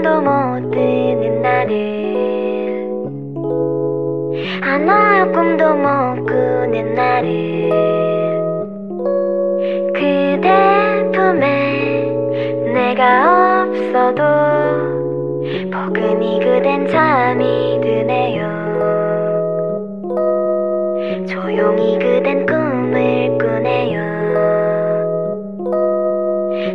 잠도 못 드는 나를. 아, 하나의 꿈도 못 꾸는 나를. 그대 품에 내가 없어도 포근히 그댄 잠이 드네요. 조용히 그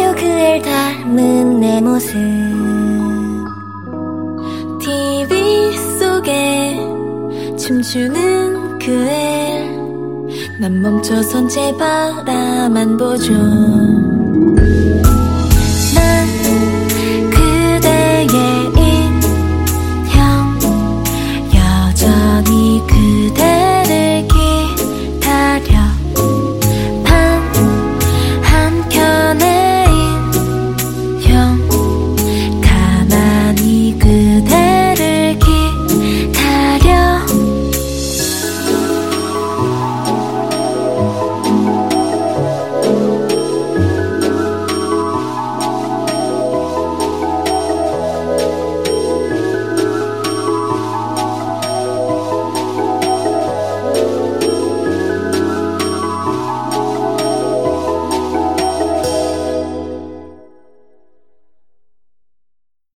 아요 그를 닮은 내 모습. TV 속에 춤추는 그애. 난 멈춰선 제 바라만 보죠